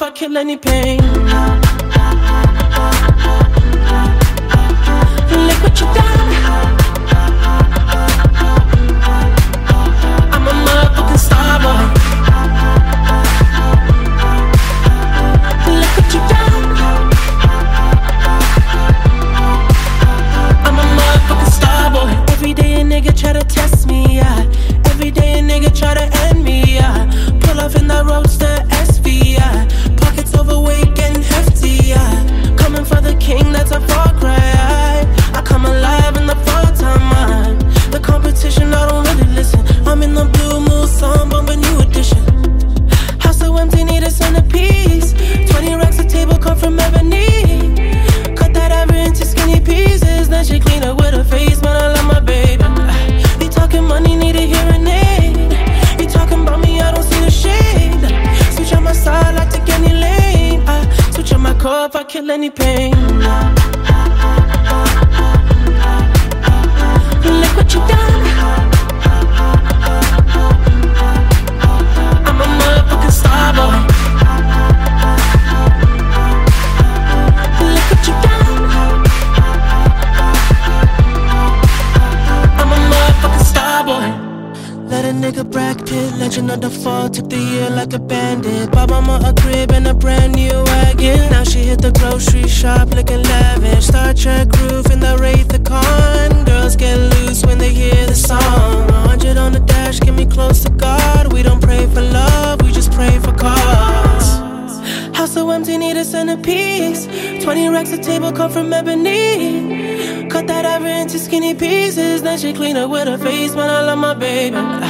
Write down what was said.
if I kill any pain. If I kill any pain. Look what you done. I'm a motherfucking star boy. Look what you done. I'm a motherfucking star boy. Let a nigga Brad Pitt, legend of the fall, took the year like a bandit. Bought mama a crib and a brand new she hit the grocery shop looking lavish. Star Trek roof in the Wraith the Con. Girls get loose when they hear the song. 100 on the dash, get me close to God. We don't pray for love, we just pray for cause. House so empty, need a centerpiece. 20 racks a table come from ebony. Cut that ever into skinny pieces. Then she clean up with her face, man. I love my baby